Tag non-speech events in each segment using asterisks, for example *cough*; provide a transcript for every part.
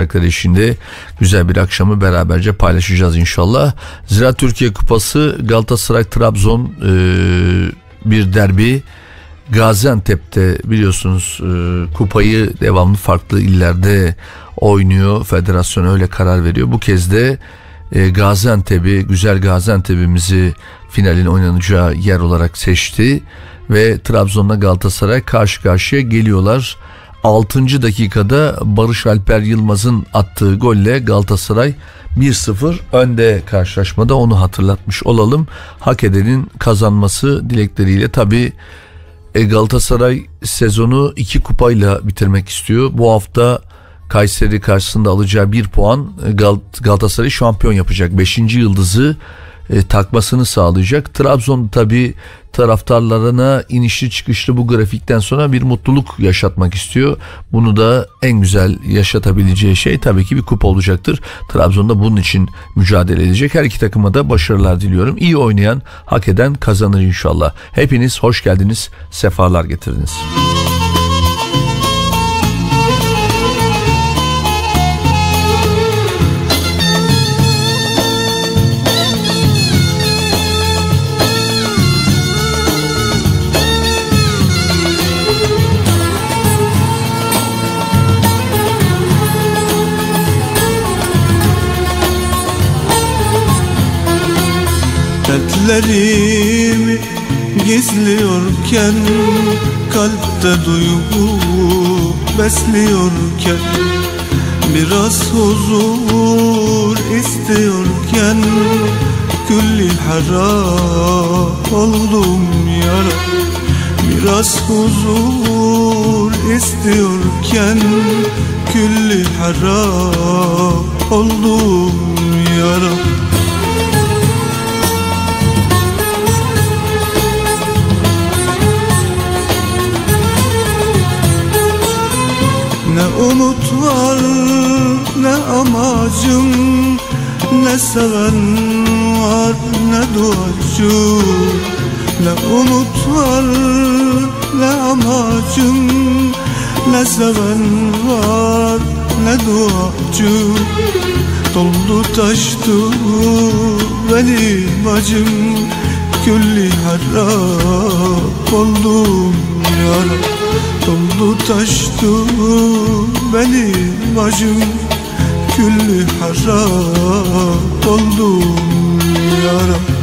eşliğinde güzel bir akşamı beraberce paylaşacağız inşallah. Zira Türkiye Kupası Galatasaray Trabzon e, bir derbi. Gaziantep'te biliyorsunuz e, kupayı devamlı farklı illerde oynuyor. Federasyon öyle karar veriyor. Bu kez de e, Gaziantep'i, güzel Gaziantep'imizi finalin oynanacağı yer olarak seçti ve Trabzon'la Galatasaray karşı karşıya geliyorlar. 6. dakikada Barış Alper Yılmaz'ın attığı golle Galatasaray 1-0 önde karşılaşmada onu hatırlatmış olalım. Hak edenin kazanması dilekleriyle tabi e, Galatasaray sezonu iki kupayla bitirmek istiyor. Bu hafta Kayseri karşısında alacağı bir puan e, Galatasaray şampiyon yapacak. Beşinci yıldızı e, takmasını sağlayacak. Trabzon tabi taraftarlarına inişli çıkışlı bu grafikten sonra bir mutluluk yaşatmak istiyor. Bunu da en güzel yaşatabileceği şey tabii ki bir kupa olacaktır. Trabzon da bunun için mücadele edecek. Her iki takıma da başarılar diliyorum. İyi oynayan, hak eden kazanır inşallah. Hepiniz hoş geldiniz, sefalar getirdiniz. Müzik Dertlerimi gizliyorken Kalpte duygu besliyorken Biraz huzur istiyorken Külli harap oldum yara. Biraz huzur istiyorken Külli harap oldum yara Ne umut var ne amacım Ne seven var ne duacı. Ne umut var ne amacım Ne seven var ne duacı. Doldu taştı benim acım Külli harap oldum yarabbim Doldu taştı benim acım Küllü harap oldum yaram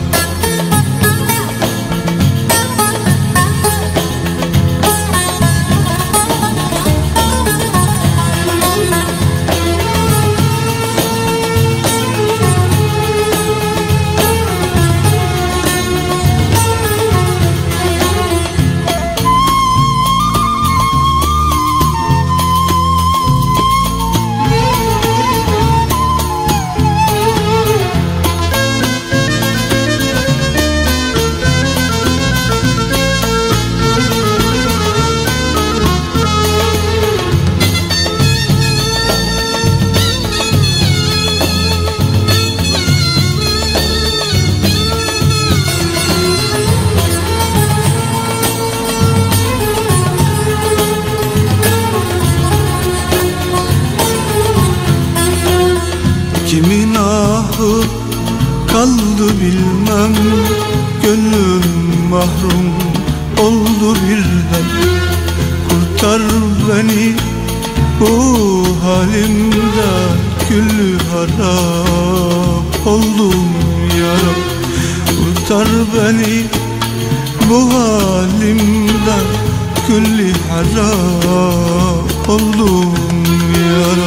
bilmem Gönlüm mahrum oldu birden. Kurtar beni bu halimde Küllü harap oldum yarab Kurtar beni bu halimden Külli harap oldum yarab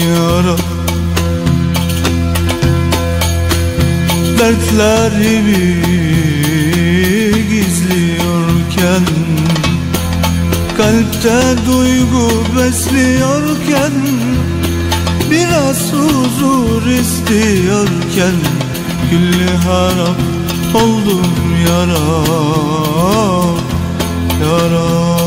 yara Dertlerimi gizliyorken Kalpte duygu besliyorken Biraz huzur istiyorken Güllü harap oldum yara Yara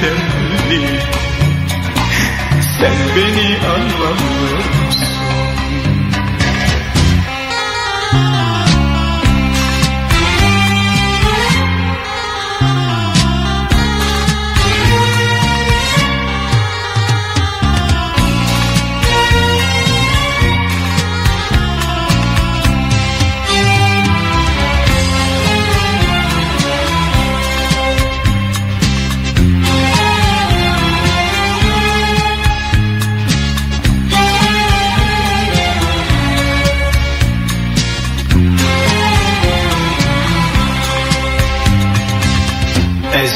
tesellim Sen beni anlamıyorsun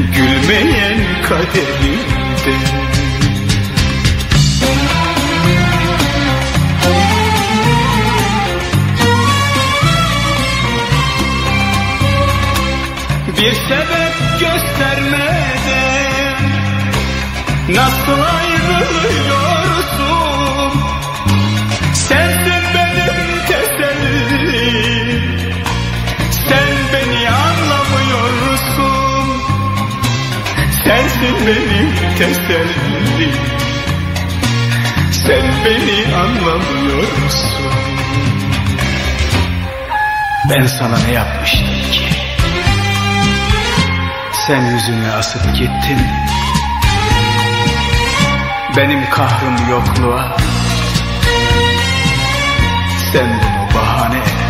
Gülmeyen kaderimden Bir sebep göstermeden Nasıl ayrılıyorsun benim tesellim. Sen beni anlamıyorsun. Ben sana ne yapmıştım ki? Sen yüzünü asıp gittin. Benim kahrım yokluğa. Sen bunu bahane ettin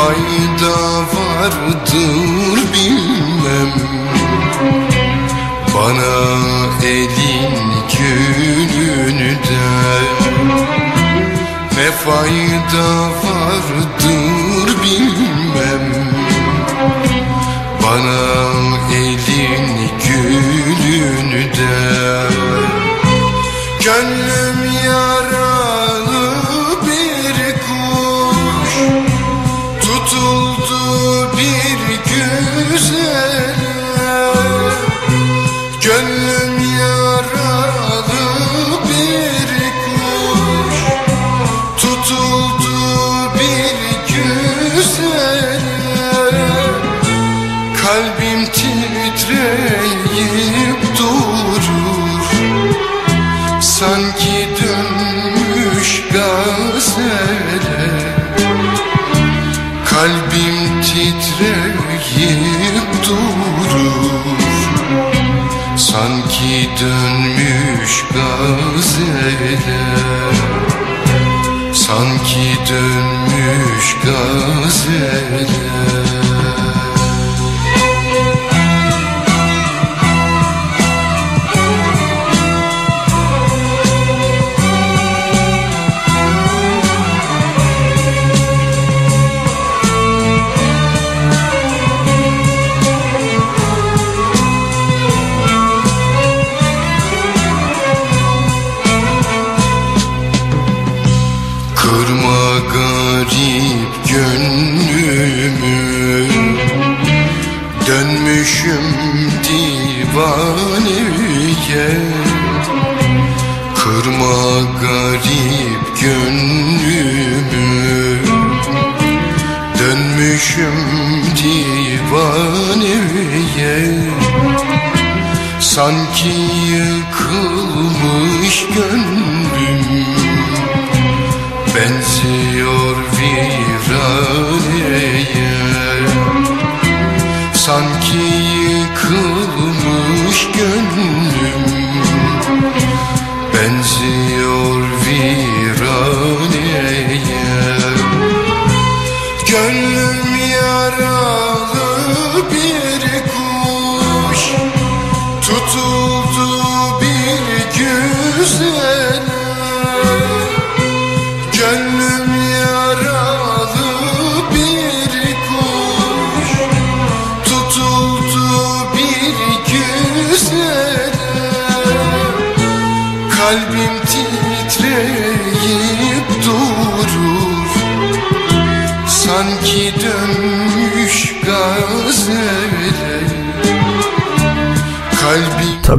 fayda vardır bilmem. Bana elin gününde Ne fayda vardır bilmem. Bana elin gününde Gönlüm Sanki dönmüş gazele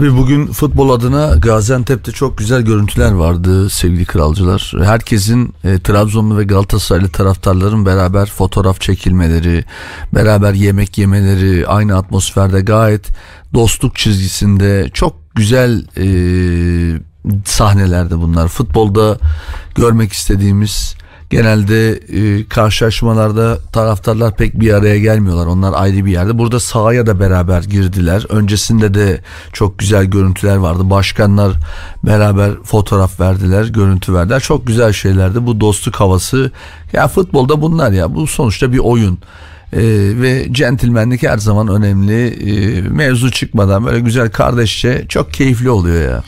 Tabii bugün futbol adına Gaziantep'te çok güzel görüntüler vardı sevgili kralcılar. Herkesin e, Trabzonlu ve Galatasaraylı taraftarların beraber fotoğraf çekilmeleri, beraber yemek yemeleri, aynı atmosferde gayet dostluk çizgisinde çok güzel e, sahnelerde bunlar. Futbolda görmek istediğimiz genelde e, karşılaşmalarda taraftarlar pek bir araya gelmiyorlar. Onlar ayrı bir yerde. Burada sahaya da beraber girdiler. Öncesinde de çok güzel görüntüler vardı. Başkanlar beraber fotoğraf verdiler, görüntü verdiler. Çok güzel şeylerdi. Bu dostluk havası. Ya futbolda bunlar ya. Bu sonuçta bir oyun. Ee, ve centilmenlik her zaman önemli. Ee, mevzu çıkmadan böyle güzel kardeşçe çok keyifli oluyor ya.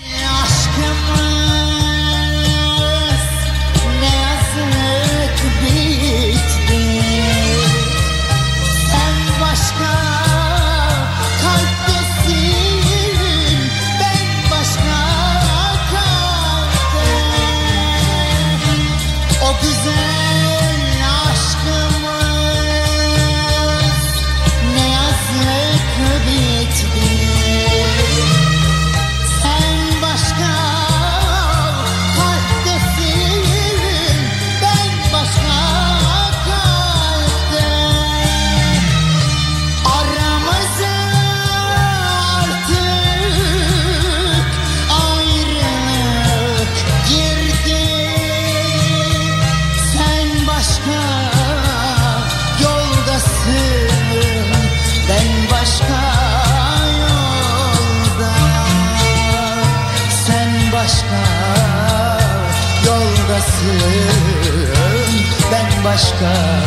Ben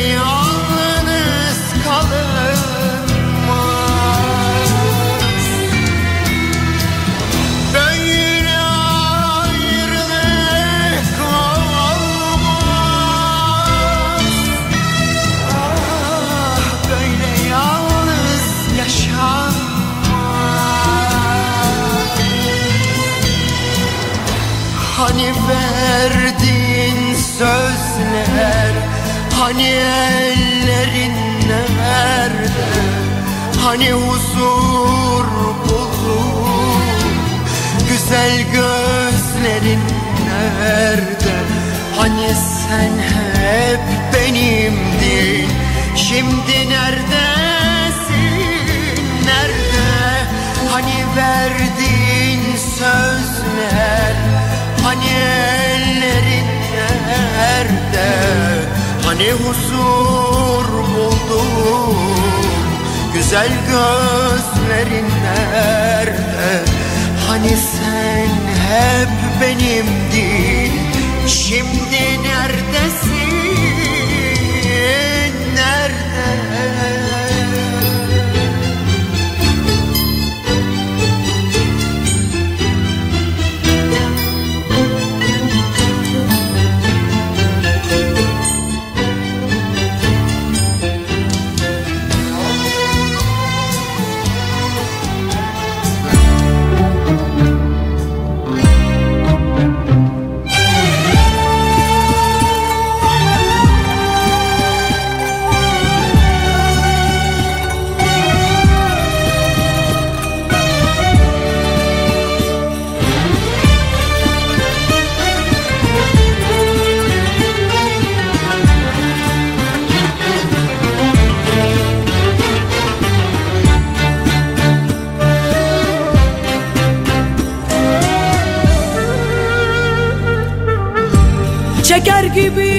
yalnız kalınmaz. Böyle ayrılık olmaz. Ah böyle yalnız yaşanmaz. Hani verdiğin sözler Hani ellerin nerede? Hani huzur bulur? Güzel gözlerin nerede? Hani sen hep benimdin. Şimdi neredesin? Nerede? Hani verdiğin sözler? Hani ellerin nerede Hani huzur buldum Güzel gözlerin nerede? Hani sen hep benimdin Şimdi neredesin gibi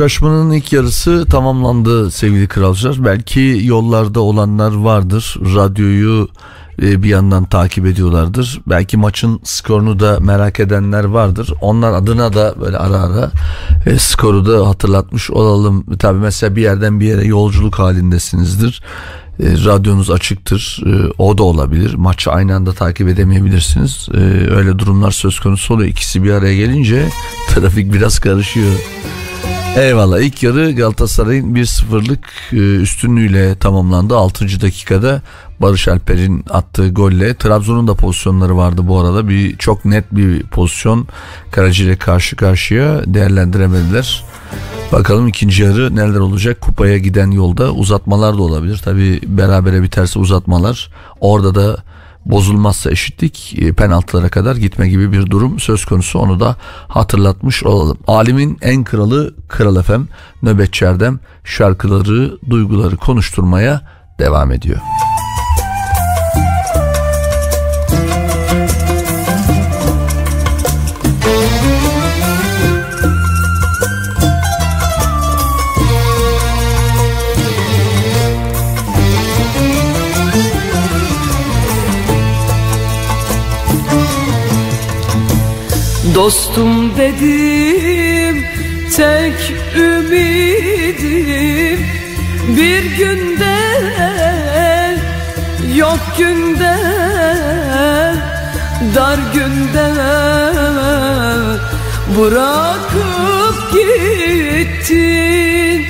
karşılaşmanın ilk yarısı tamamlandı sevgili kralcılar. Belki yollarda olanlar vardır. Radyoyu e, bir yandan takip ediyorlardır. Belki maçın skorunu da merak edenler vardır. Onlar adına da böyle ara ara e, skoru da hatırlatmış olalım. Tabii mesela bir yerden bir yere yolculuk halindesinizdir. E, radyonuz açıktır. O da olabilir. Maçı aynı anda takip edemeyebilirsiniz. Öyle durumlar söz konusu oluyor. İkisi bir araya gelince *laughs* trafik biraz karışıyor. Eyvallah ilk yarı Galatasaray'ın 1-0'lık e, üstünlüğüyle tamamlandı. 6. dakikada Barış Alper'in attığı golle Trabzon'un da pozisyonları vardı bu arada. Bir çok net bir pozisyon Karaci karşı karşıya değerlendiremediler. Bakalım ikinci yarı neler olacak? Kupaya giden yolda uzatmalar da olabilir. Tabi berabere biterse uzatmalar. Orada da bozulmazsa eşitlik e, penaltılara kadar gitme gibi bir durum söz konusu onu da hatırlatmış olalım. Alimin en kralı Kral Efem Nöbetçi Erdem şarkıları duyguları konuşturmaya devam ediyor. Dostum dedim tek ümidim. Bir günde yok günde dar günde bırakıp gittin.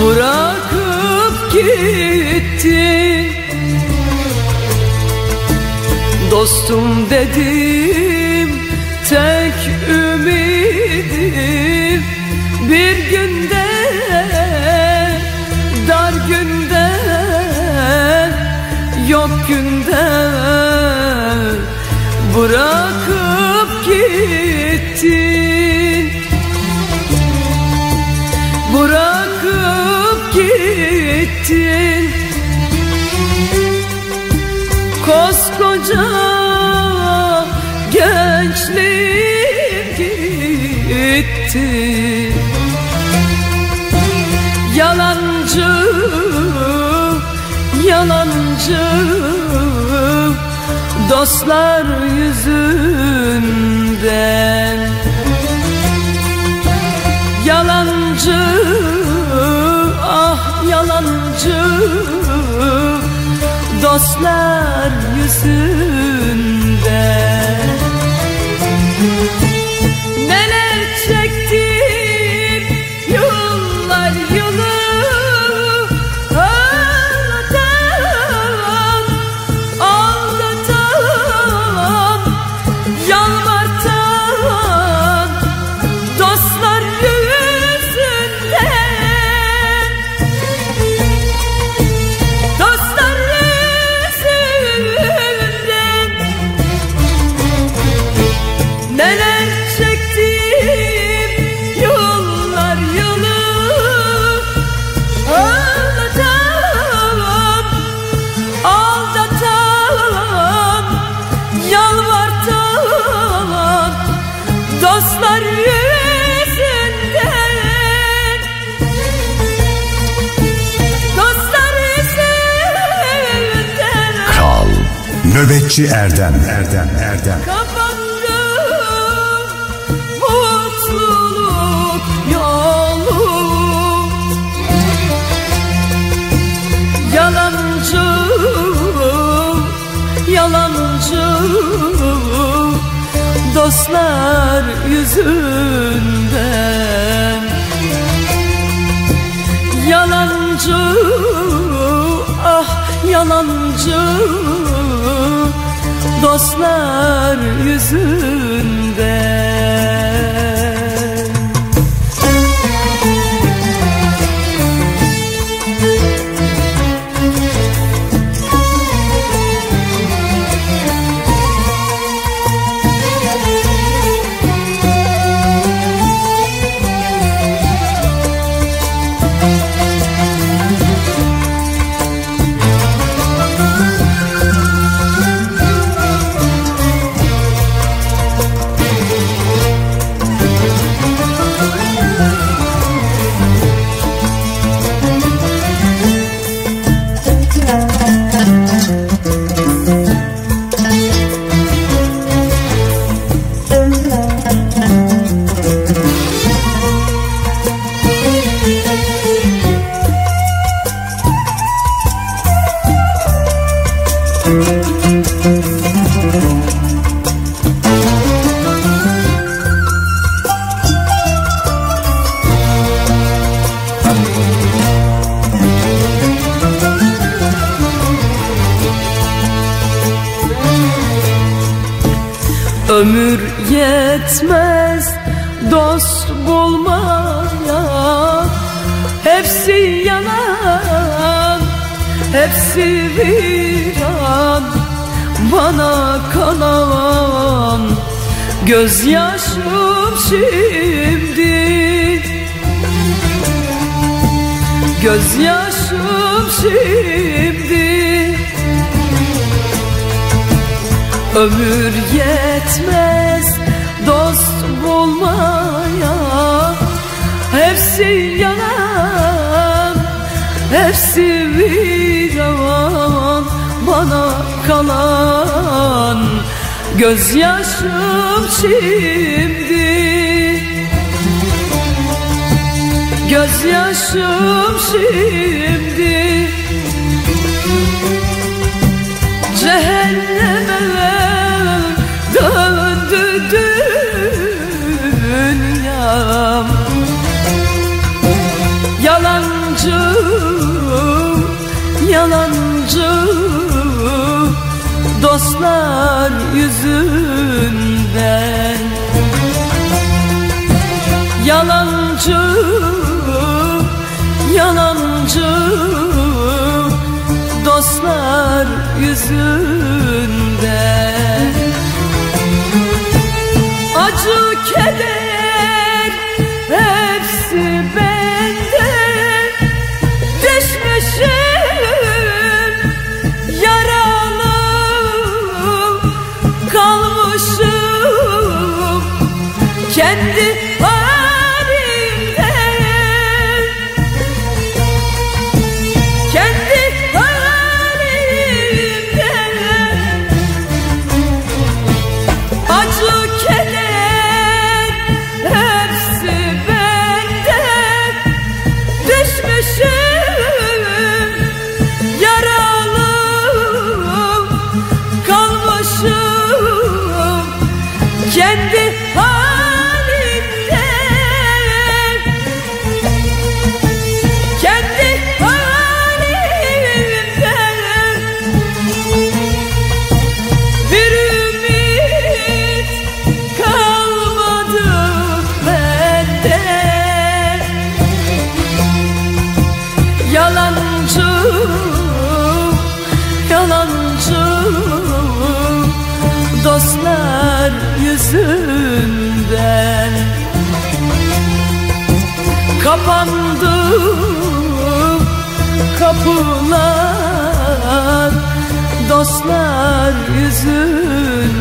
Bırakıp gittin Dostum dedim tek ümidim. Bir dostlar yüzünden Yalancı ah yalancı dostlar yüzünden Nöbetçi Erdem. Erdem Erdem. Kapandı mutluluk yolu Yalancı, yalancı. Dostlar yüzünden. Yalancı, ah yalancı Dostlar yüzünden hepsi viran Bana kalan gözyaşım şimdi. Gözyaşım şimdi. Ömür yetmez dost bulmaya Hepsi yalan, hepsi viran Bana kalan gözyaşım şimdi. Gözyaşım şimdi. Cehenneme döndü dünyam. Yalancı, Dostlar yüzünden Yalancı, yalancı Dostlar yüzünden Acı keder Kapandı kapılar dostlar yüzünden.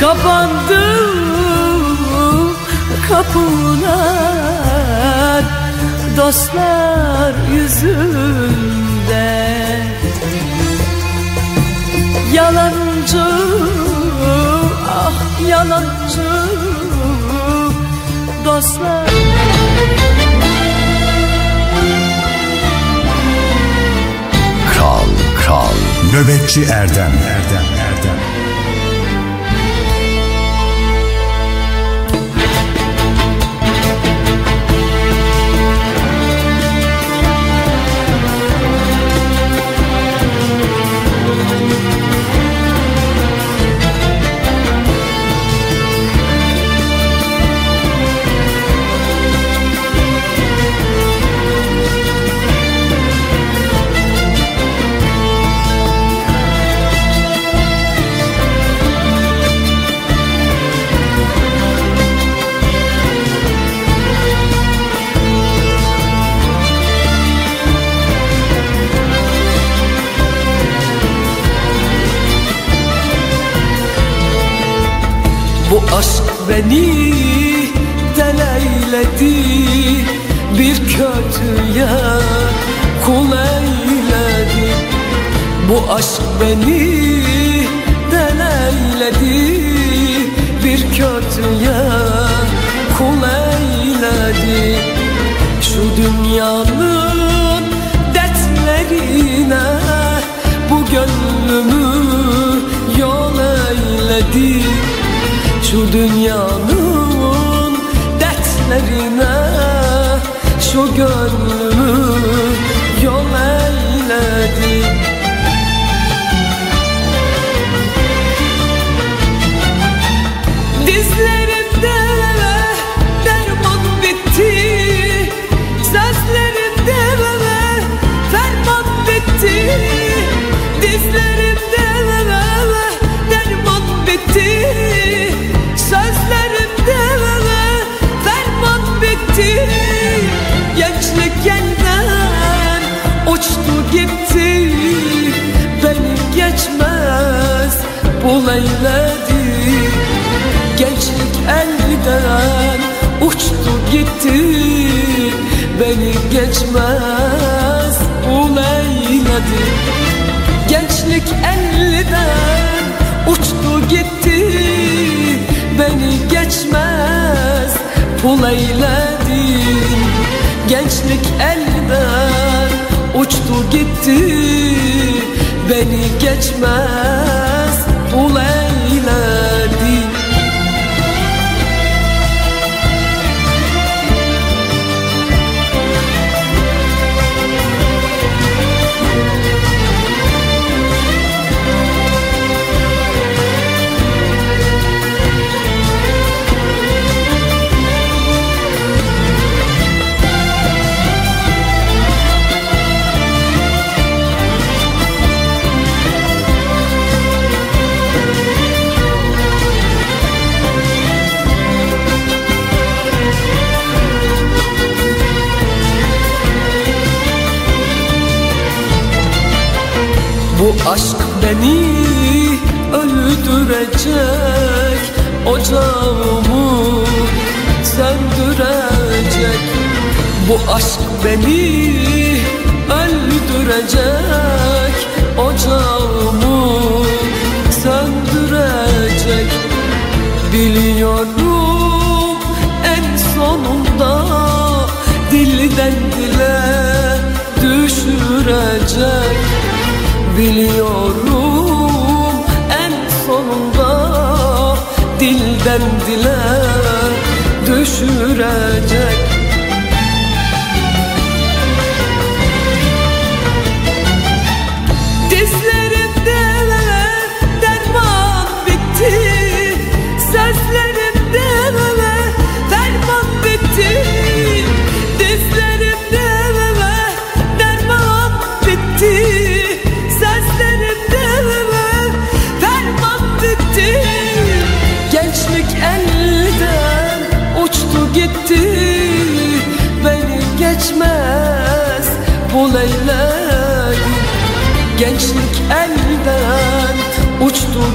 Kapandı kapılar dostlar yüzünden. Yalancı ah yalancı dostlar. Kral Kral. Nöbetçi Erdem. Erdem beni deleyledi. Bir kötüye kul eyledi. Bu aşk beni deleyledi. Bir kötüye kul eyledi. Şu dünyanın dertlerine Bu gönlümü yol eyledi şu dünyanın dertlerine Şu gönlümü gitti Beni geçmez bul eyledi Gençlik elden uçtu gitti Beni geçmez bul eyledi Gençlik elden uçtu gitti Beni geçmez pul eyledin Gençlik elden uçtu gitti Beni geçmez pul eyledin Bu aşk beni öldürecek Ocağımı söndürecek. Bu aşk beni öldürecek Ocağımı söndürecek. Biliyorum en sonunda dilden dile düşürecek Biliyorum. En sonunda dilden dile düşürecek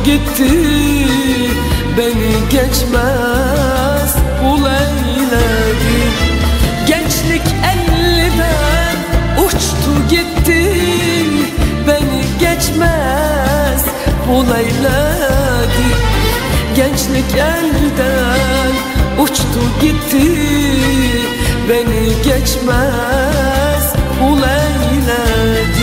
gitti Beni geçmez bu leyledi. Gençlik elliden uçtu gitti Beni geçmez bu leyledi. Gençlik elden uçtu gitti Beni geçmez bu leyledi.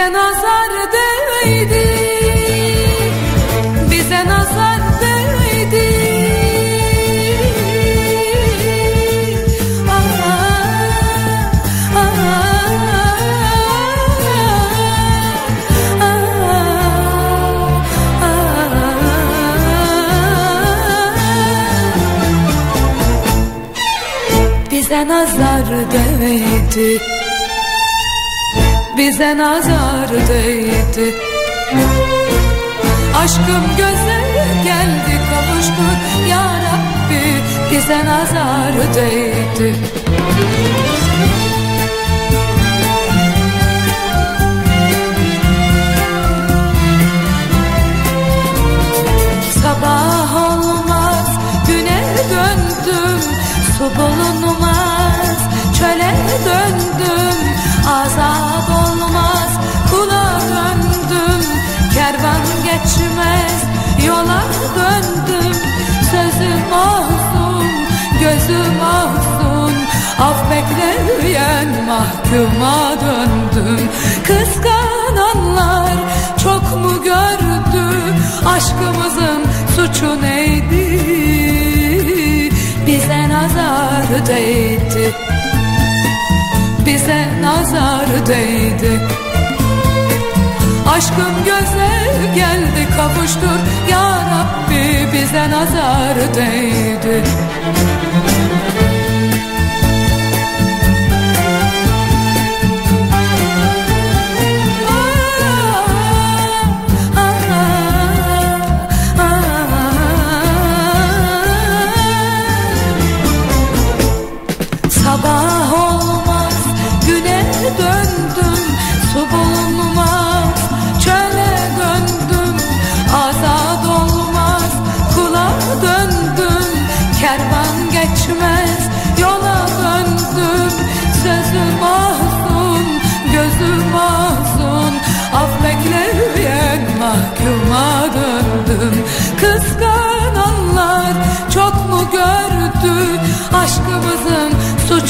Bize nazar değdi. Bize nazar değdi. Ah, ah, ah. Bize nazar değdi bize nazar değdi. Aşkım göze geldi kavuştur Ya Rabbi bize nazar değdi. Sabah olmaz güne döndüm. Su bulunmaz çöle döndüm Azat olmaz. Kula döndüm Kervan geçmez. Yola döndüm Sözüm olsun gözüm olsun. Af bekleyen mahkuma döndüm. Kıskananlar çok mu gördü? Aşkımızın suçu neydi? Bize nazar değdi bize nazar değdi. Aşkım göze geldi kavuştur. Ya Rabbi bize nazar değdi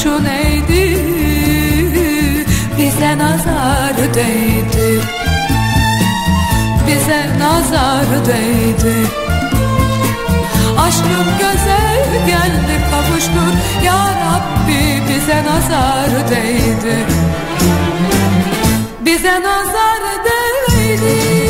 suçu neydi Bize nazar değdi. Bize nazar değdi. Aşkım göze geldi kavuştur. Ya Rabbi bize nazar değdi. Bize nazar değdi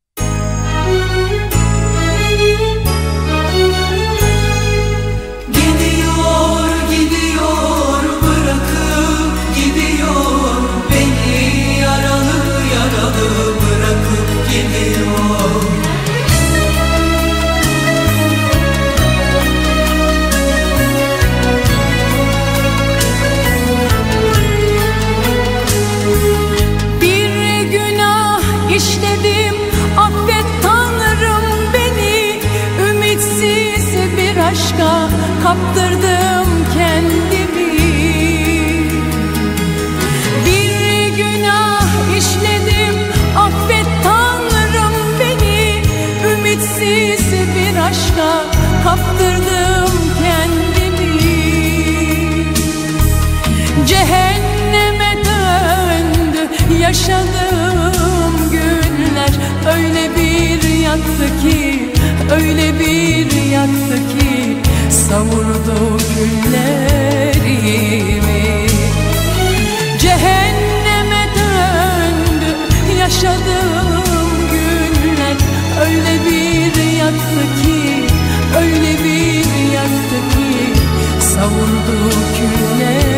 Yaktı ki, öyle bir yaktı ki Savurdu günlerimi. Cehenneme döndü yaşadığım günler Öyle bir yaktı ki, öyle bir yaktı ki Savurdu küllerimi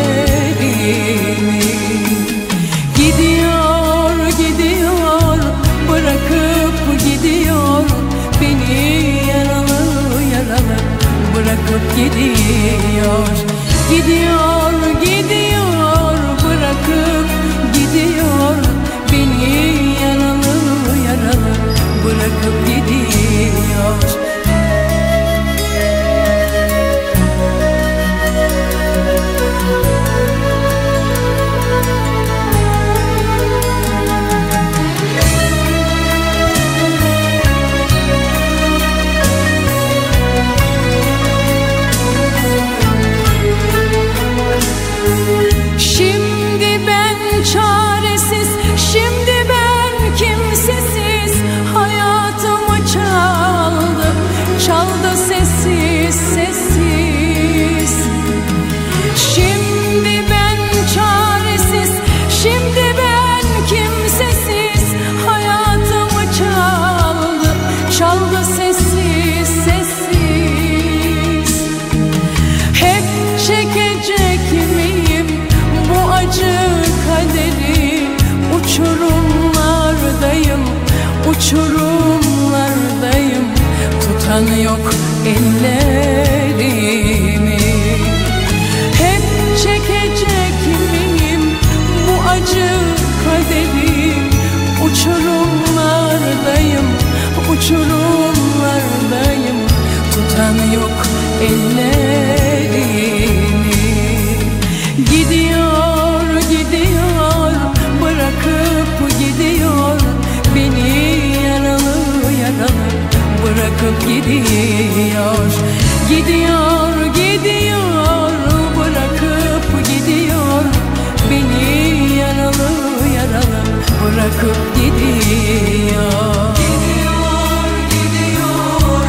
gidiyor. Gidiyor, gidiyor, bırakıp gidiyor. Beni yaralı, yaralı bırakıp gidiyor gidiyor. Gidiyor, gidiyor, bırakıp gidiyor. Beni yaralı, yaralı bırakıp gidiyor. Gidiyor, gidiyor,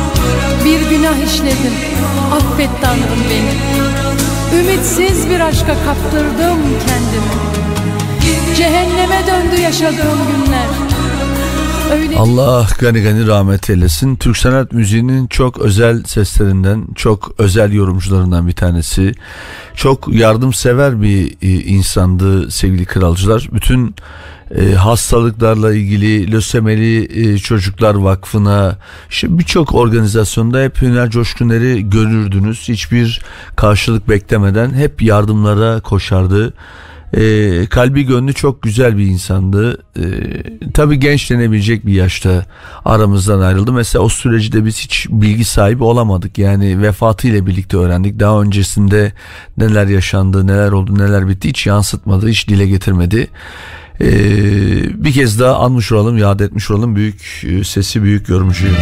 bir günah işledim Affet Tanrım beni. Ümitsiz bir aşka kaptırdım kendimi. Cehenneme döndü yaşadığım günler Öyle Allah gani gani rahmet eylesin. Türk sanat müziğinin çok özel seslerinden, çok özel yorumcularından bir tanesi. Çok yardımsever bir e, insandı sevgili kralcılar. Bütün e, hastalıklarla ilgili Lösemeli e, Çocuklar Vakfı'na işte birçok organizasyonda hep Hüner Coşkuneri görürdünüz. Hiçbir karşılık beklemeden hep yardımlara koşardı. E, kalbi gönlü çok güzel bir insandı. E, tabii genç bir yaşta aramızdan ayrıldı. Mesela o süreci de biz hiç bilgi sahibi olamadık. Yani vefatıyla birlikte öğrendik. Daha öncesinde neler yaşandı, neler oldu, neler bitti hiç yansıtmadı, hiç dile getirmedi. E, bir kez daha anmış olalım, yad etmiş olalım büyük e, sesi büyük yorumcuyu.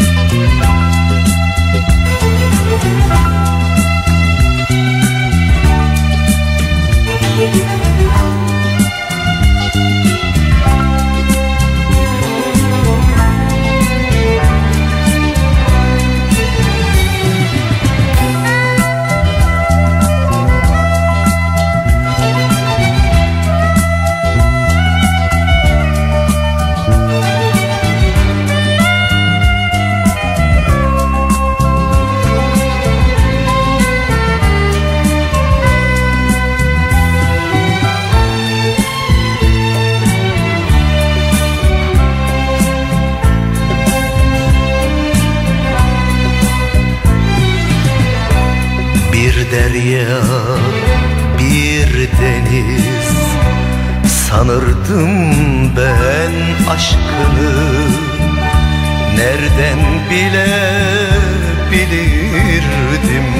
Nereden bilebilirdim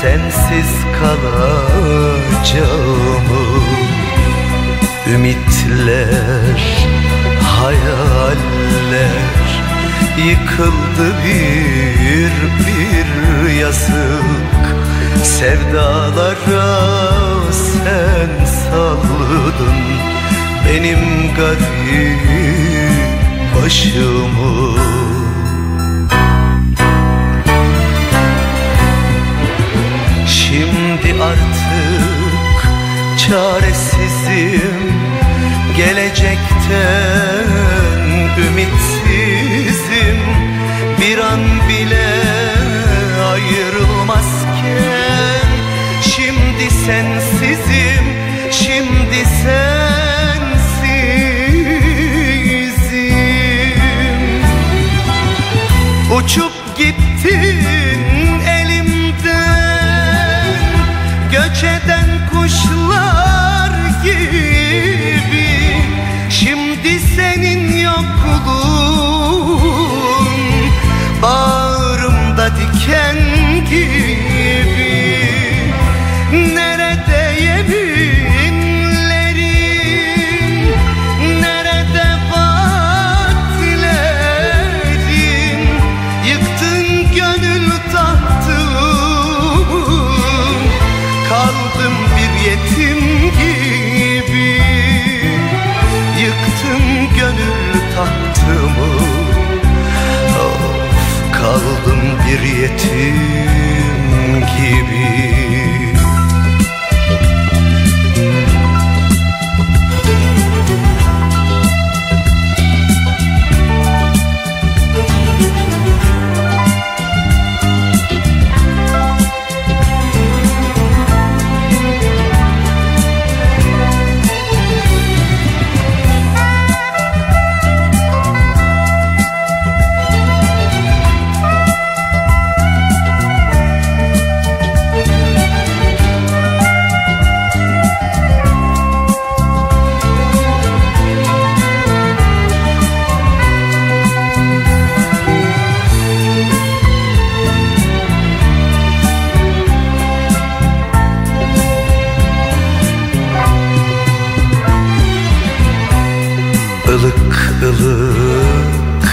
Sensiz kalacağımı Ümitler, hayaller Yıkıldı bir bir yazık. Sevdalara sen salladın Benim garip başımı çaresizim. Gelecekten ümitsizim. Bir an bile ayrılmazken. Şimdi sensizim, şimdi sensizim. Uçup gittin bir yetim gibi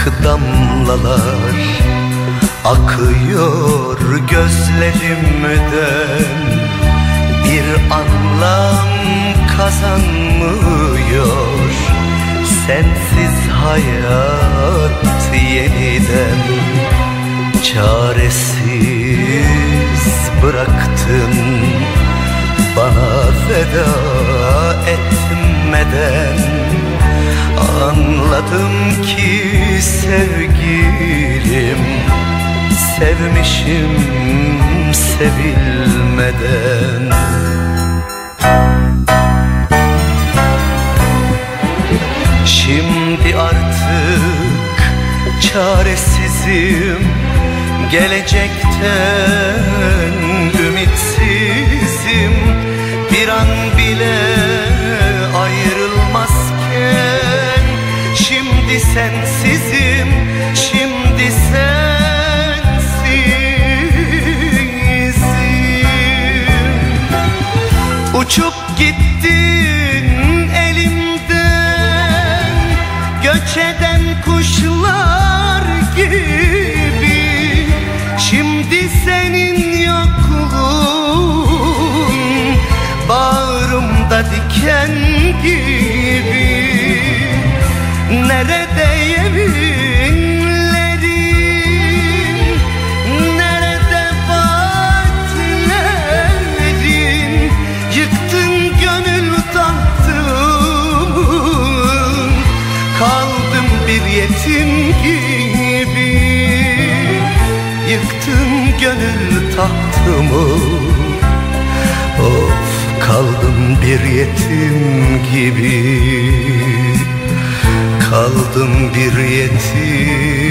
ılık damlalar Akıyor gözlerimden. Bir anlam kazanmıyor Sensiz hayat yeniden. Çaresiz bıraktın Bana feda etmeden Anladım ki sevgilim Sevmişim sevilmeden. Şimdi artık çaresizim Gelecekten ümitsizim Bir an bile sensizim, şimdi sensizim. Uçup gittin elimden Göç eden kuşlar gibi. Şimdi senin yokluğun Bağrımda diken gibi Nerede yeminlerin Nerede vaatlerin Yıktın gönül tahtımı Kaldım bir yetim gibi. Yıktın gönül tahtımı Of kaldım bir yetim gibi Kaldım bir yetim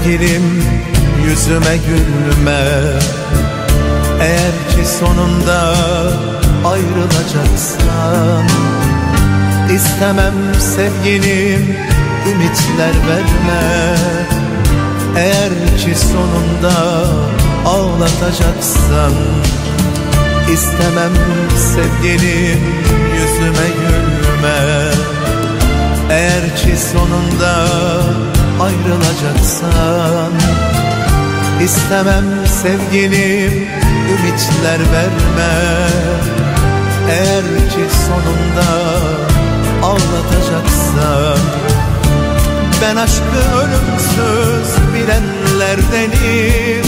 sevgilim yüzüme gülme. Eğer ki sonunda ayrılacaksan İstemem sevgilim ümitler verme. Eğer ki sonunda ağlatacaksan İstemem sevgilim yüzüme gülme. Eğer ki sonunda ayrılacaksan İstemem sevgilim ümitler verme. Eğer ki sonunda ağlatacaksan Ben aşkı ölümsüz bilenlerdenim.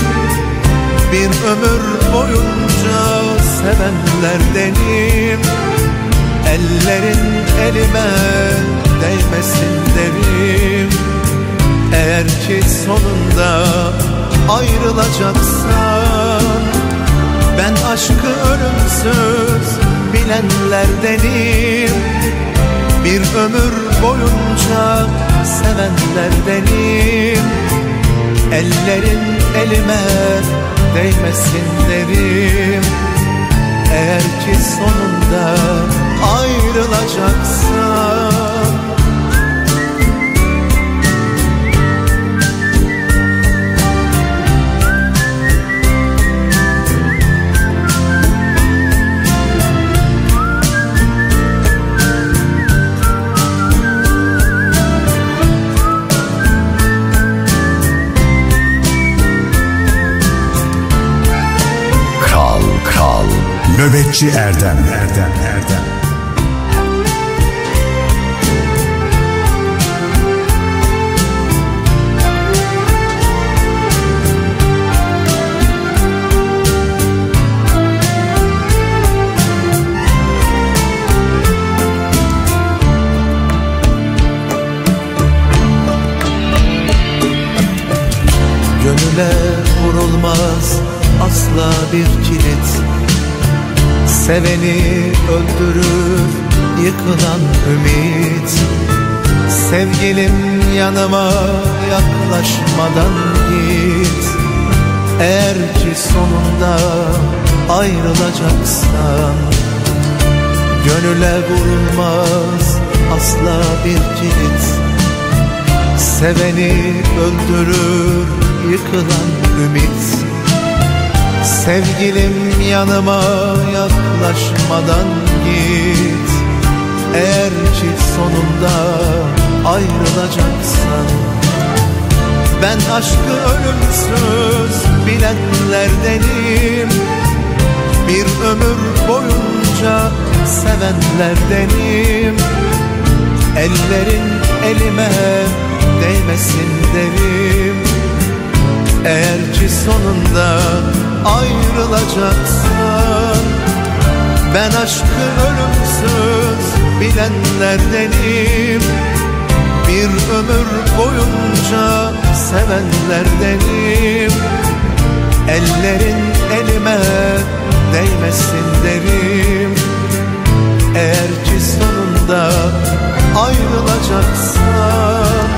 Bir ömür boyunca sevenlerdenim. Ellerin elime değmesin derim Eğer ki sonunda ayrılacaksan Ben aşkı ölümsüz bilenlerdenim. Bir ömür boyunca sevenlerdenim. Ellerin elime değmesin derim. Eğer ki sonunda ayrılacaksan Nöbetçi Erdem. Erdem Erdem. Gönüle vurulmaz asla bir Seveni öldürür yıkılan ümit. Sevgilim yanıma yaklaşmadan git. Eğer ki sonunda ayrılacaksan Gönüle vurulmaz asla bir kilit. Seveni öldürür yıkılan ümit Sevgilim yanıma yaklaşmadan git. Eğer ki sonunda ayrılacaksan Ben aşkı ölümsüz bilenlerdenim. Bir ömür boyunca sevenlerdenim. Ellerin elime değmesin derim. Eğer ki sonunda ayrılacaksan Ben aşkı ölümsüz bilenlerdenim. Bir ömür boyunca sevenlerdenim. Ellerin elime değmesin derim. Eğer ki sonunda ayrılacaksan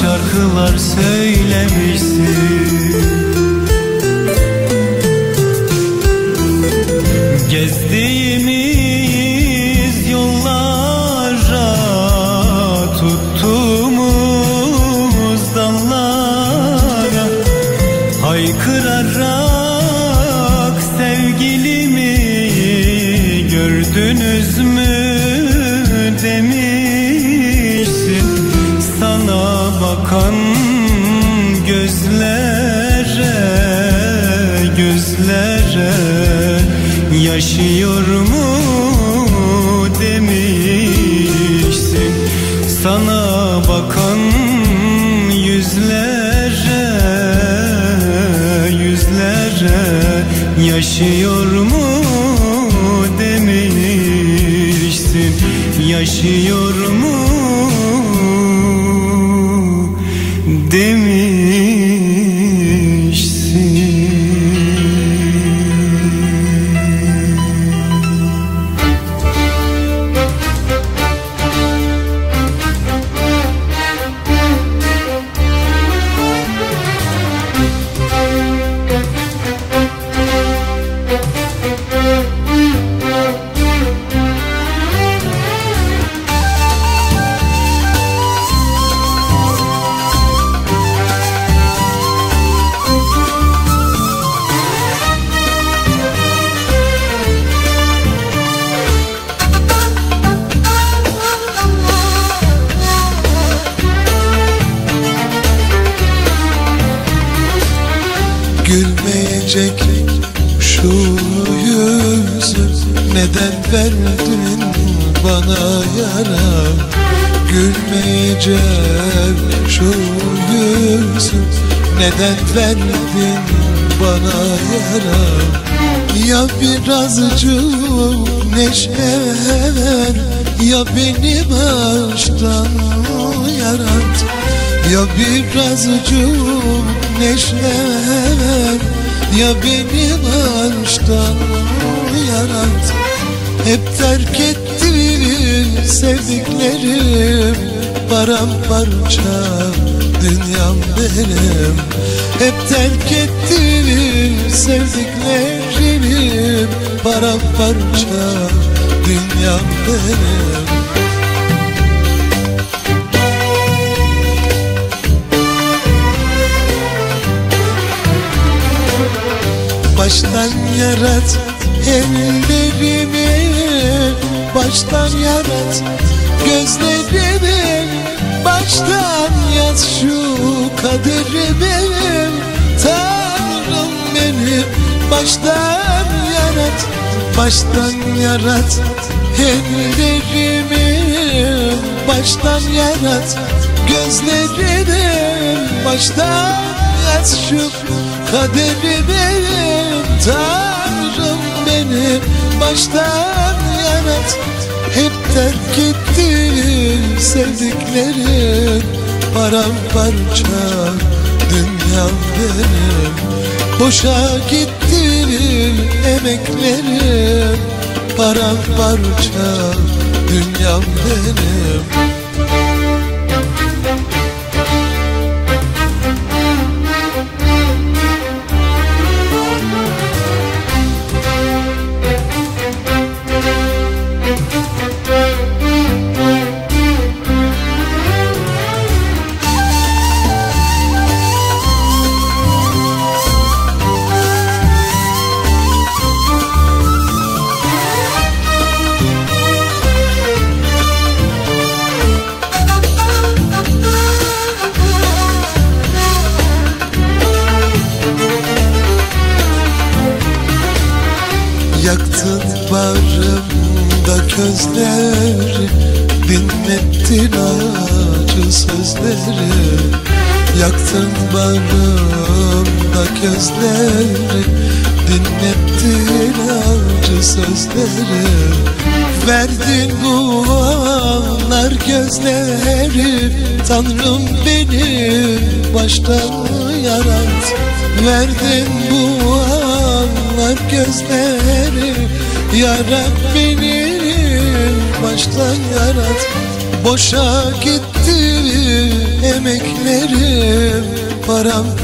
Şarkılar söylemişsin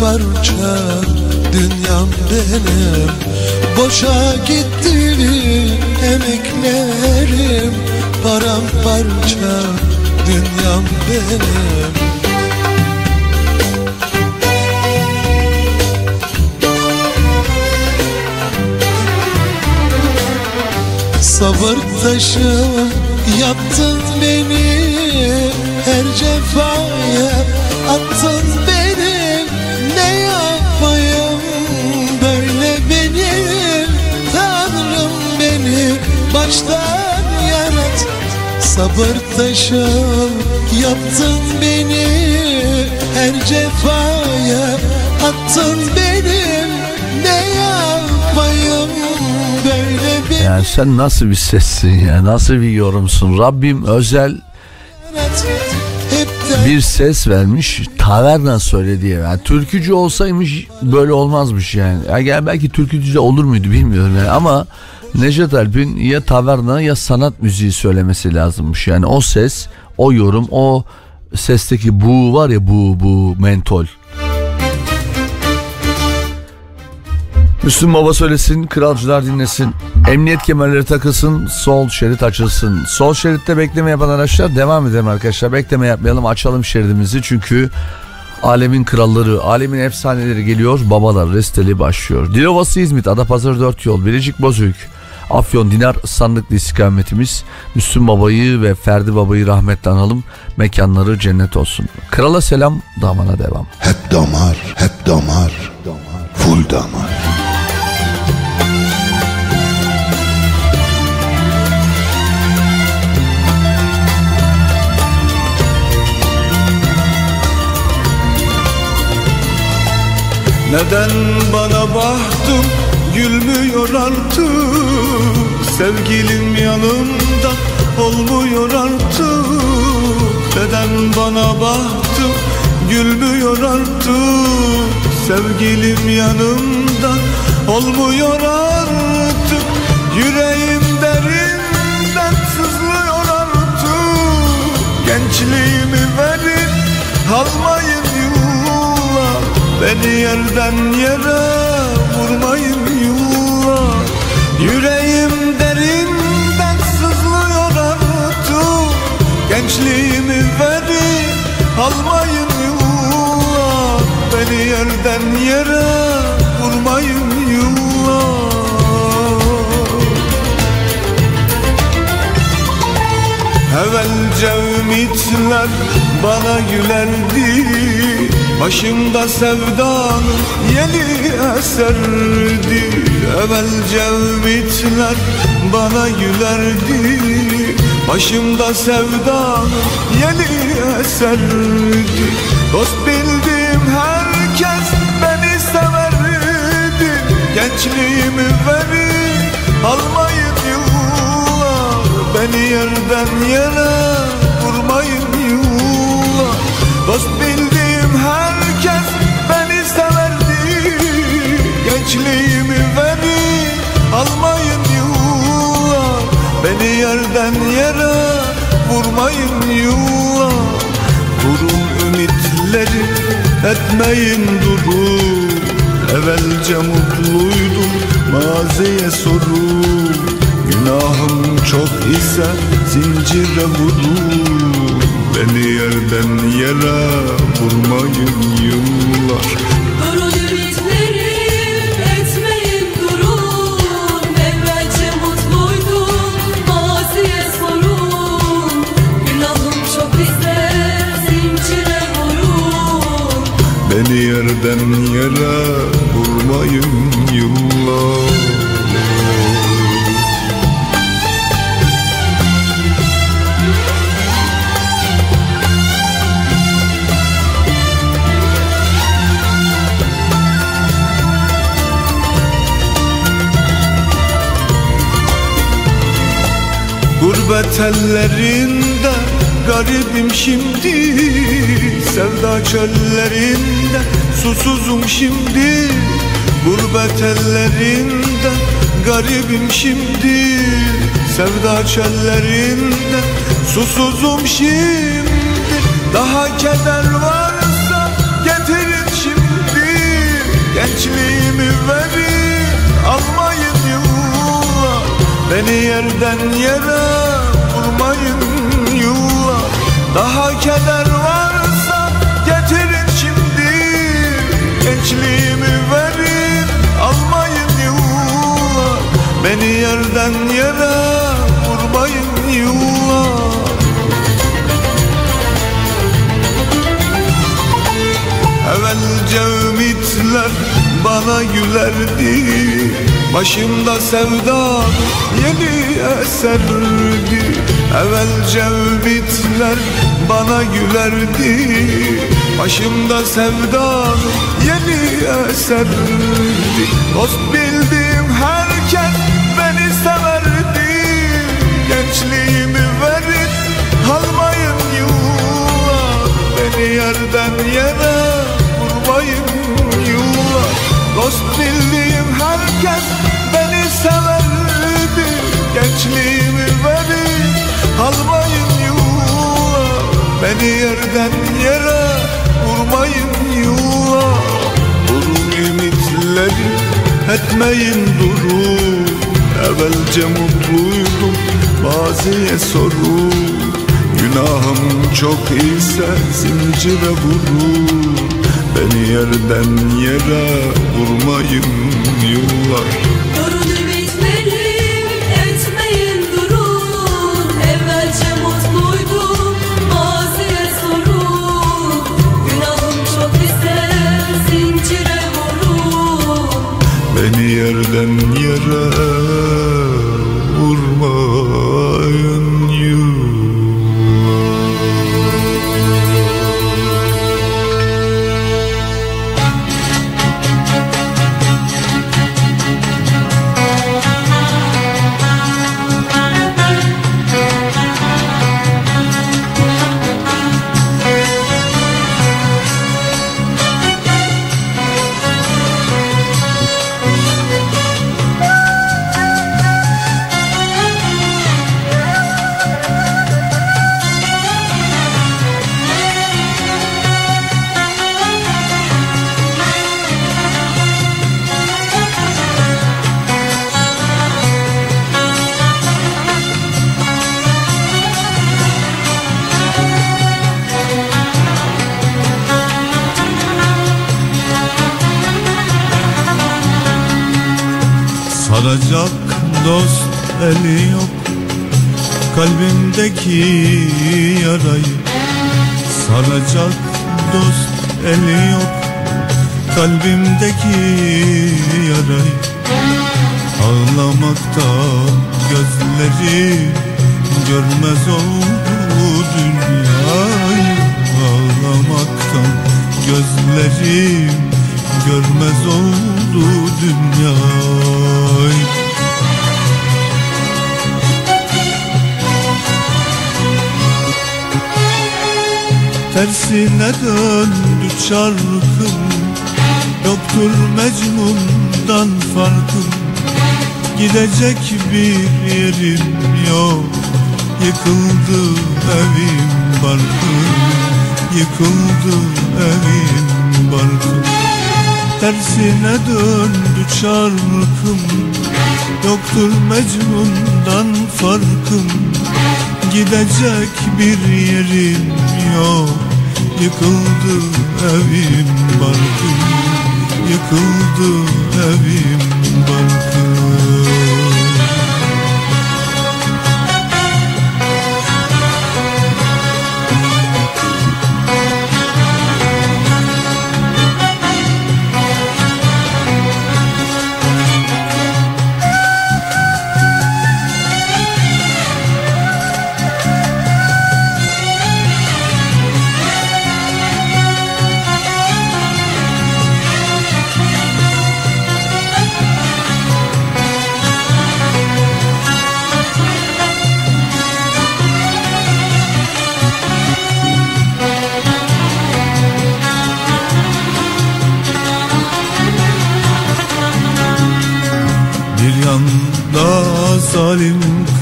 Paramparça dünyam benim. Boşa gitti emeklerim Paramparça dünyam benim. Sabır taşı yaptın beni Her cefaya attın baştan yarat Sabır taşı yaptın beni Her cefaya attın benim Ne yapayım böyle bir Yani sen nasıl bir sessin ya nasıl bir yorumsun Rabbim özel bir ses vermiş taverna söyle diye. Yani türkücü olsaymış böyle olmazmış yani. yani belki türkücü de olur muydu bilmiyorum yani ama Necdet Alp'in ya taverna ya sanat müziği söylemesi lazımmış. Yani o ses, o yorum, o sesteki bu var ya bu bu mentol. Müslüm Baba söylesin, kralcılar dinlesin. Emniyet kemerleri takılsın, sol şerit açılsın. Sol şeritte bekleme yapan araçlar devam edelim arkadaşlar. Bekleme yapmayalım, açalım şeridimizi çünkü alemin kralları, alemin efsaneleri geliyor. Babalar resteli başlıyor. Dilovası İzmit, Adapazarı 4 yol, Biricik Bozüyük. Afyon Dinar sandıklı istikametimiz Müslüm Baba'yı ve Ferdi Baba'yı rahmetle analım. Mekanları cennet olsun. Krala selam, damana devam. Hep damar, hep damar, full damar. Neden bana baktım gülmüyor artık. Sevgilim yanımda olmuyor artık. Neden bana baktım gülmüyor artık. Sevgilim yanımda olmuyor artık. Yüreğim derinden sızlıyor artık. Gençliğimi verin almayın yıllar Beni yerden yere vurmayın yıllar Yüreğim derinden sızlıyor artık Gençliğimi verin almayın yıllar Beni yerden yere vurmayın yıllar. Evvelce ümitler bana gülerdi Başımda sevdanın yeni eserdi Evvelce ümitler bana gülerdi. Başımda sevdanın yeni eserdi Dost bildiğim herkes Gençliğimi verin almayın yıllar Beni yerden yere vurmayın yıllar Dost bildiğim Gençliğimi verin almayın yıllar Beni yerden yere vurmayın yıllar Vurun ümitleri etmeyin durun Evvelce mutluydum maziye sorun Günahım çok ise zincire vurun Beni yerden yere vurmayın yıllar yere vurmayın yıllar. Gurbet ellerinde garibim şimdi Sevda çöllerinde susuzum şimdi. Gurbet ellerinde garibim şimdi. Sevda çöllerinde susuzum şimdi. Daha keder varsa getirin şimdi. Gençliğimi verin almayın yıllar Beni yerden yere vurmayın yıllar Daha keder varsa Gençliğimi verin almayın yıllar Beni yerden yere vurmayın yıllar Evvelce ümitler bana gülerdi Başımda sevda yeni eserdi. Evvelce ümitler bana gülerdi Başımda sevda yeni eserdi Dost bildiğim herkes beni severdi. Gençliğimi verin almayın yıllar Beni yerden yere vurmayın yıllar Dost bildiğim herkes beni severdi. Gençliğimi verin almayın yıllar Beni yerden yere ümitleri etmeyin durun Evvelce mutluydum maziye sorun Günahım çok ise zincire vurun Beni yerden yere vurmayın yıllar yerden yere Kalbimdeki yarayı Saracak dost eli yok. Kalbimdeki yarayı Ağlamaktan gözleri Görmez oldu dünyayı. Ağlamaktan gözlerim görmez oldu dünyayı Tersine döndü çarkım. Yoktur Mecnun'dan farkım. Gidecek bir yerim yok. Yıkıldı evim barkım. Yıkıldı evim barkım. Tersine döndü çarkım. Yoktur Mecnun'dan farkım. Gidecek bir yerim yok Yıkıldı evim barkım Yıkıldı evim barkım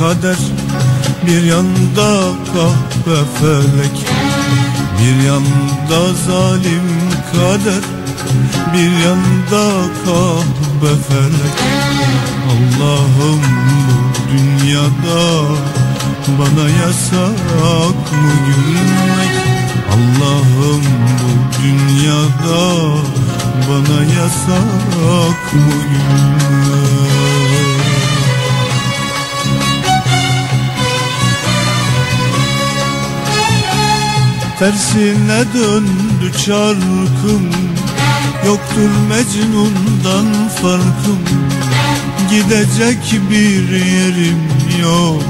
kader. Bir yanda kahve felek Bir yanda zalim kader. Bir yanda kahve felek. Allah'ım bu dünyada Bana yasak mı gülmek? Allah'ım bu dünyada Bana yasak mı gülmek Tersine döndü çarkım. Yoktur Mecnun'dan farkım. Gidecek bir yerim yok.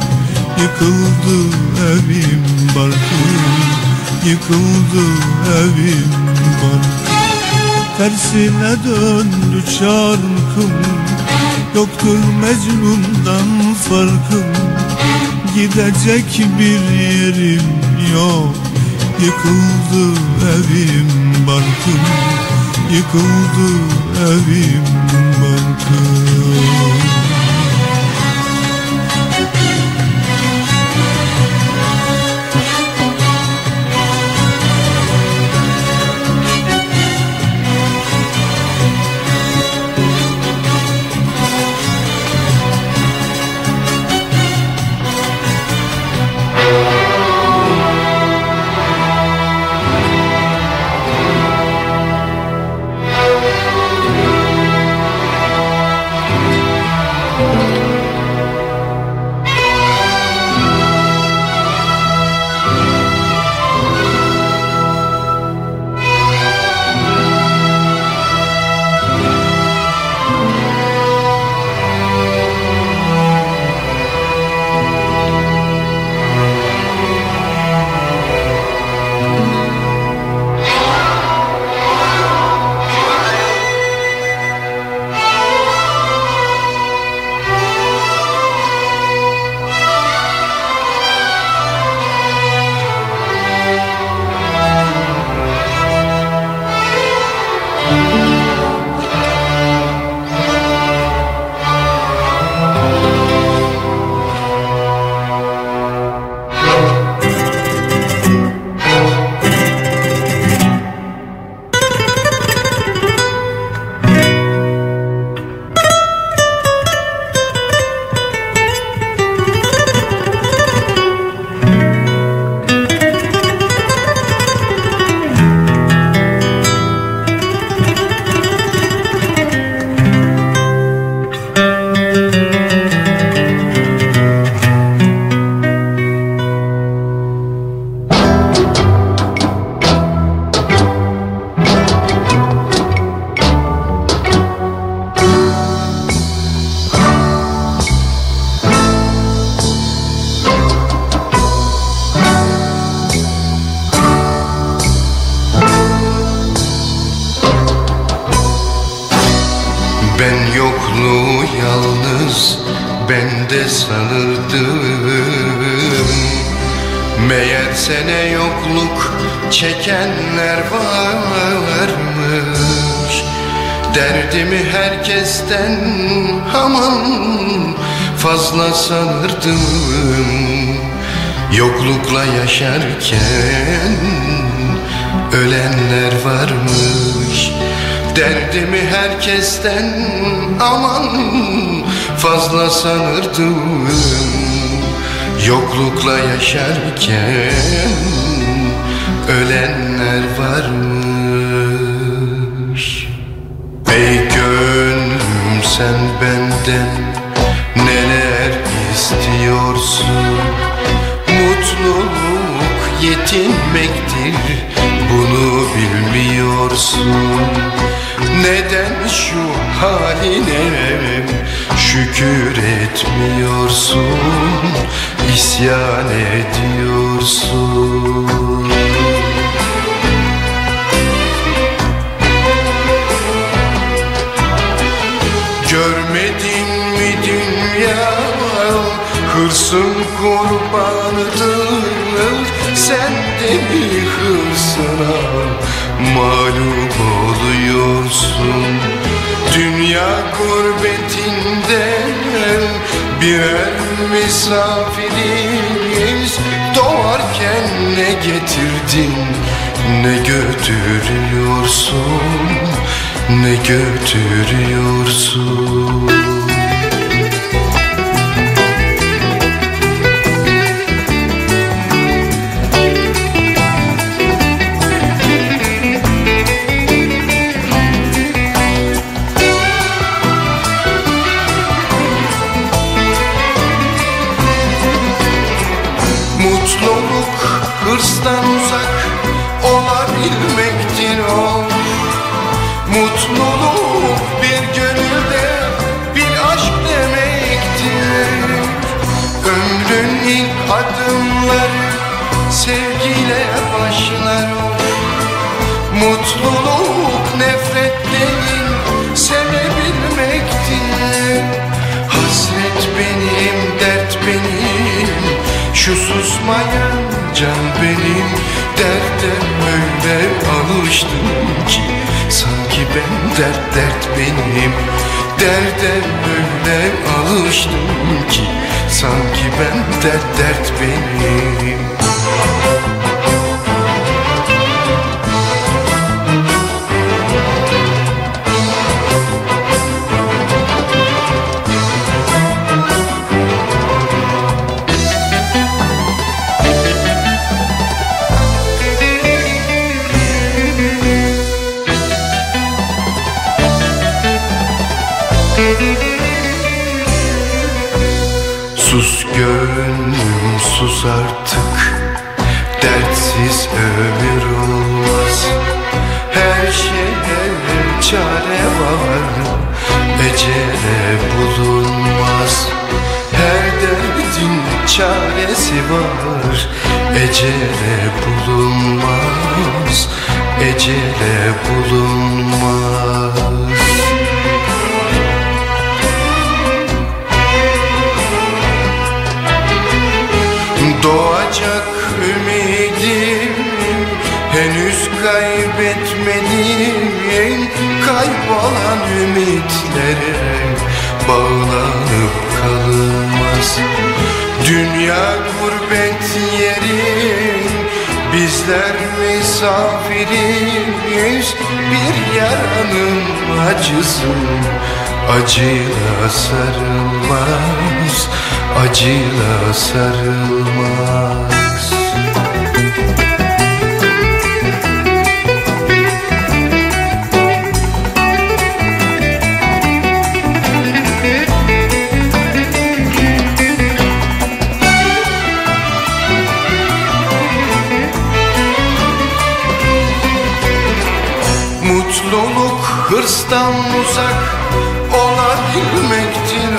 Yıkıldı evim barkım. Yıkıldı evim barkım. Tersine döndü çarkım. Yoktur Mecnun'dan farkım. Gidecek bir yerim yok Yıkıldı evim barkım Yıkıldı evim barkım ölenler varmış. Derdimi herkesten aman fazla sanırdım. Yoklukla yaşarken ölenler varmış. Ey gönlüm sen benden neler istiyorsun? Mutluluk yetinmektir bilmiyorsun Neden şu haline şükür etmiyorsun İsyan ediyorsun? Görmedin mi dünya hırsın kurbanıdır. Sen mi hırsına mağlup oluyorsun. Dünya gurbetinde birer misafiriz Doğarken ne getirdin ne götürüyorsun? Ne götürüyorsun Şu susmayan can benim Derde öyle alıştım ki. Sanki ben dert dert benim Derde öyle alıştım ki. Sanki ben dert dert benim var Ecele bulunmaz misafiriz Bir yaranın acısı. Acıyla sarılmaz Acıyla sarılmaz hırstan uzak olabilmektir o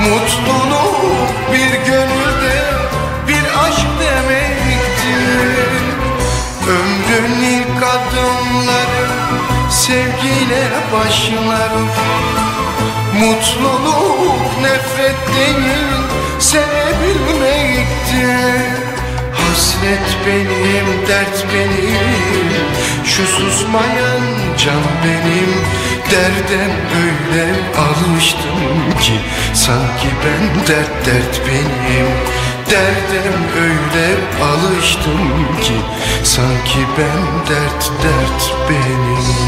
Mutluluk bir gönülde bir aşk demektir. Ömrün ilk adımları sevgiyle başlar. Mutluluk nefret değil sevebilmektir. Hasret benim, dert benim. Şu susmayan can benim. Derden böyle alıştım ki Sanki ben dert dert benim. Derden öyle alıştım ki Sanki ben dert dert benim.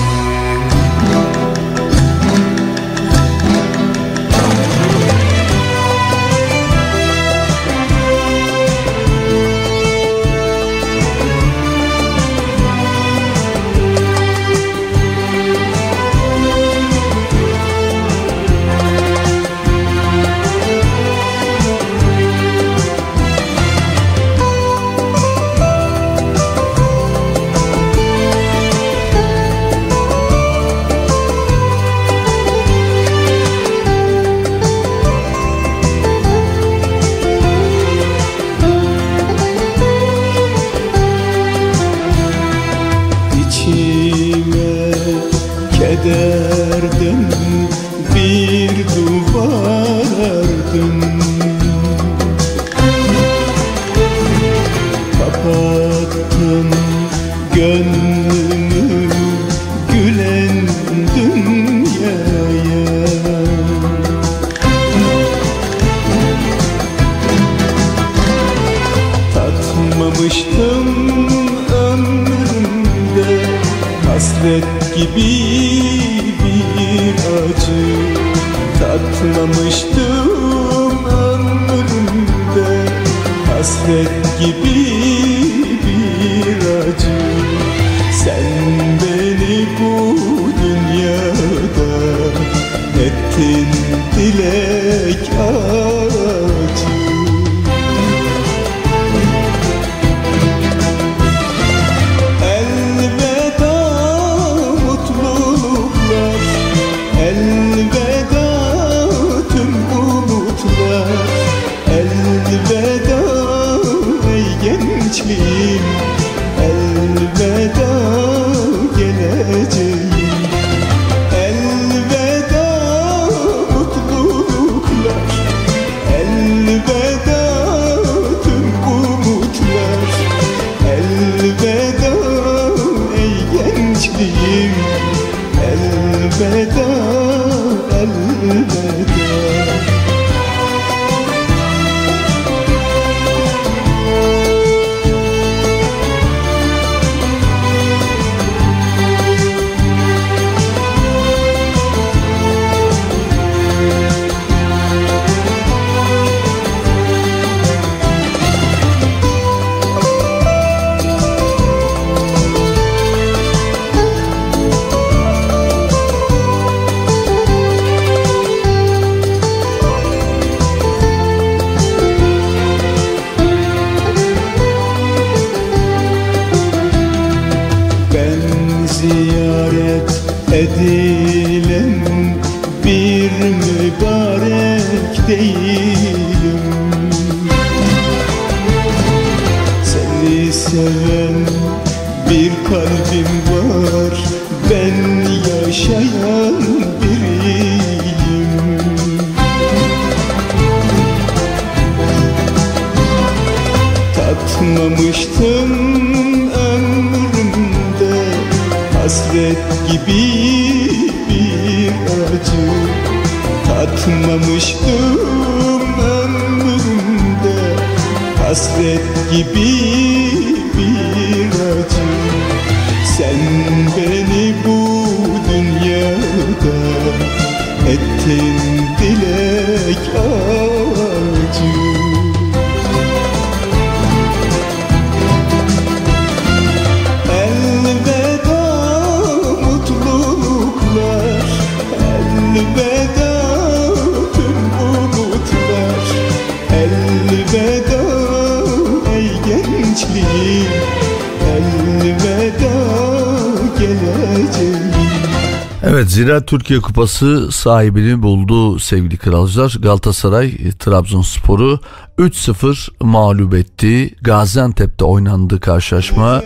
Türkiye Kupası sahibini buldu sevgili kralcılar. Galatasaray Trabzonspor'u 3-0 mağlup etti. Gaziantep'te oynandı karşılaşma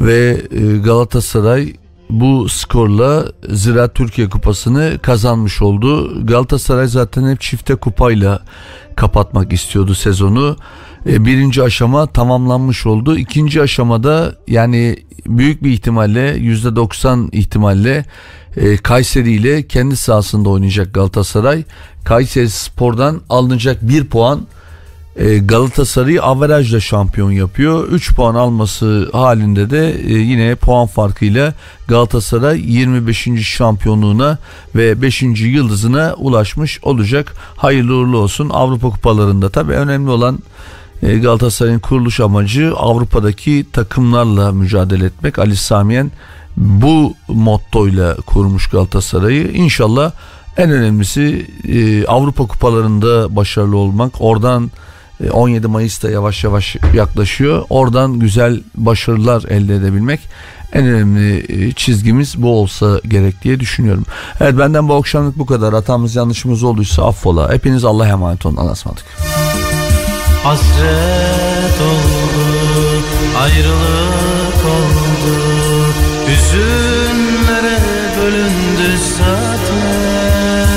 ve e, Galatasaray bu skorla Ziraat Türkiye Kupası'nı kazanmış oldu. Galatasaray zaten hep çifte kupayla kapatmak istiyordu sezonu. E, birinci aşama tamamlanmış oldu. İkinci aşamada yani büyük bir ihtimalle %90 ihtimalle e, Kayseri ile kendi sahasında oynayacak Galatasaray. Kayseri Spor'dan alınacak bir puan e, Galatasaray'ı averajla şampiyon yapıyor. 3 puan alması halinde de e, yine puan farkıyla Galatasaray 25. şampiyonluğuna ve 5. yıldızına ulaşmış olacak. Hayırlı uğurlu olsun. Avrupa kupalarında tabii önemli olan e, Galatasaray'ın kuruluş amacı Avrupa'daki takımlarla mücadele etmek. Ali Samiyen bu mottoyla kurmuş Galatasaray'ı. İnşallah en önemlisi e, Avrupa kupalarında başarılı olmak. Oradan 17 Mayıs'ta yavaş yavaş yaklaşıyor. Oradan güzel başarılar elde edebilmek en önemli çizgimiz bu olsa gerek diye düşünüyorum. Evet benden bu akşamlık bu kadar. Hatamız yanlışımız olduysa affola. Hepiniz Allah'a emanet olun. Anasmadık. Hasret oldu, ayrılık oldu, hüzünlere bölündü saatler.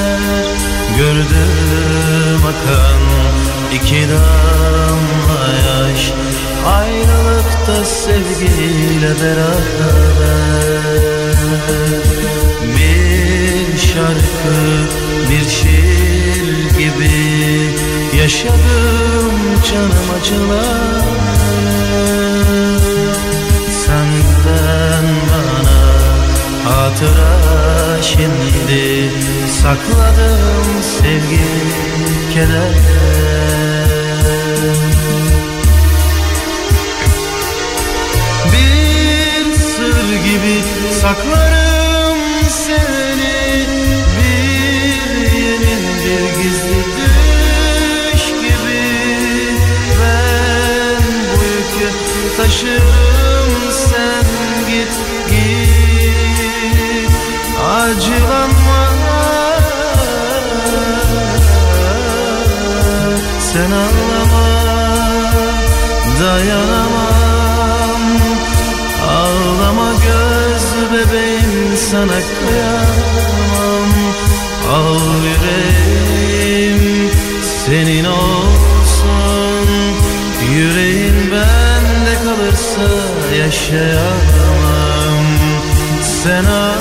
Gördüm akan iki damla yaş, ayrılıkta sevgiyle beraber. Bir şarkı, bir şiir gibi yaşadım canım acılar hatıra şimdi Sakladım sevgi keder Bir sır gibi saklarım dayanamam. Ağlama göz bebeğim sana kıyamam. Al yüreğim senin olsun. Yüreğin bende kalırsa yaşayamam. Sen ağlama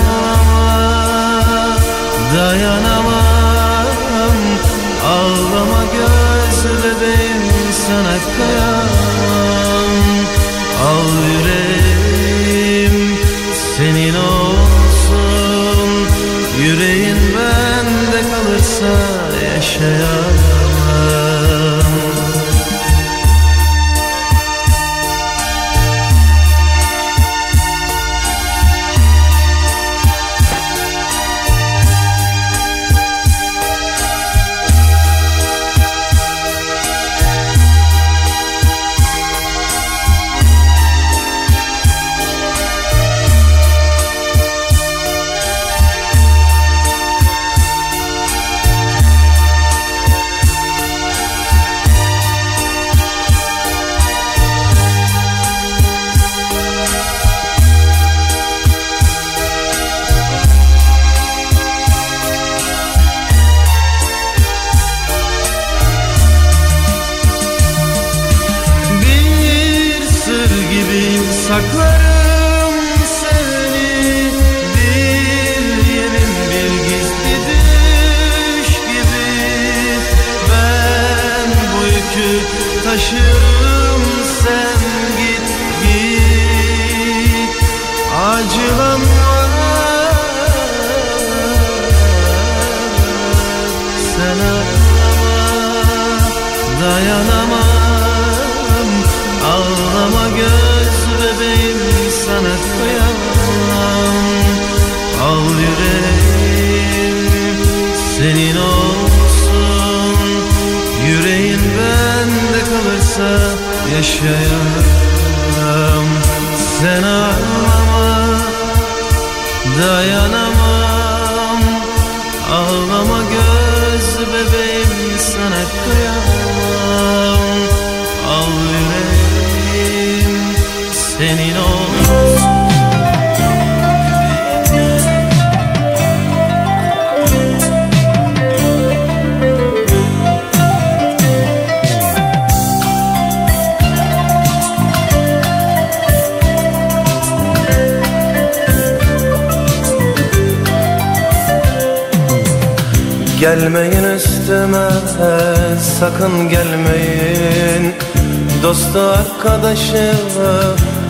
arkadaşı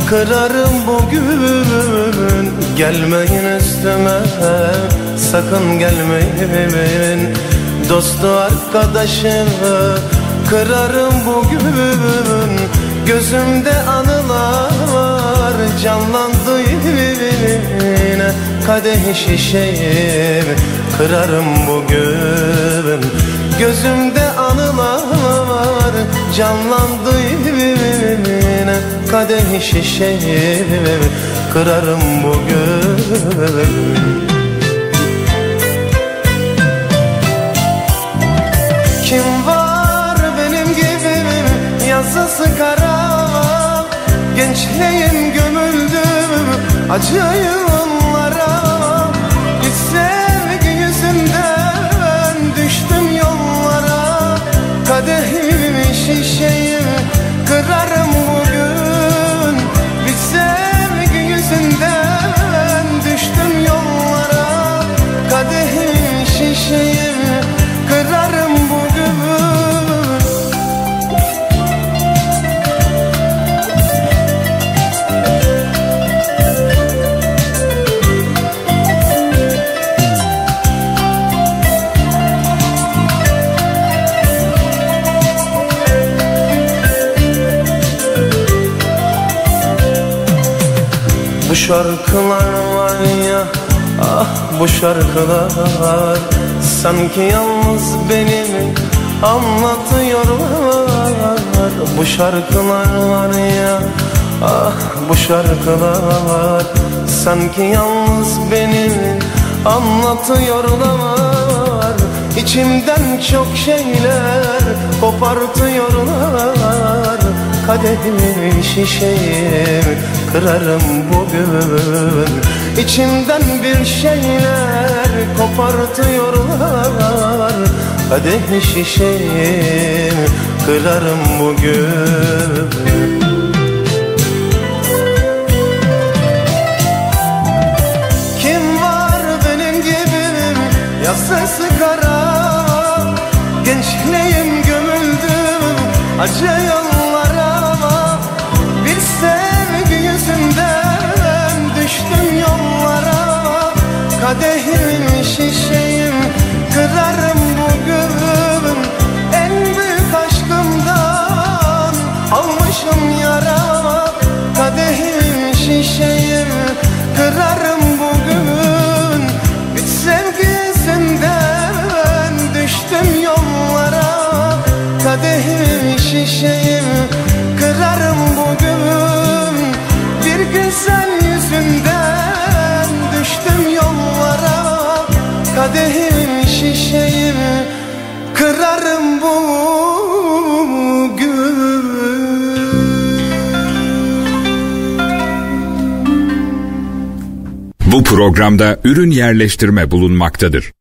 kırarım bugün Gelmeyin üstüme. Sakın gelmeyin. Dostu arkadaşı kırarım bugün. Gözümde anılar canlandı yine. Kadeh şişeyim kırarım bugün. Gözümde anılar canlandı yine Kadeh şişeyim kırarım bugün Kim var benim gibi? Yazısı kara. Gençliğim gömüldü. Acı Kadehimi şişeyim kırarım şarkılar var ya. Ah bu şarkılar Sanki yalnız benim anlatıyorlar? Bu şarkılar var ya. Ah bu şarkılar Sanki yalnız benim anlatıyorlar? İçimden çok şeyler kopartıyorlar. Kadehimi şişeyim kırarım bugün İçimden bir şeyler kopartıyorlar. Kadeh şişeyim kırarım bugün Kim var benim gibi? Yasası kara Gençliğim gömüldü. Acı Şişeyim kırarım Kadehim şişeyim kırarım bugün Bu programda ürün yerleştirme bulunmaktadır.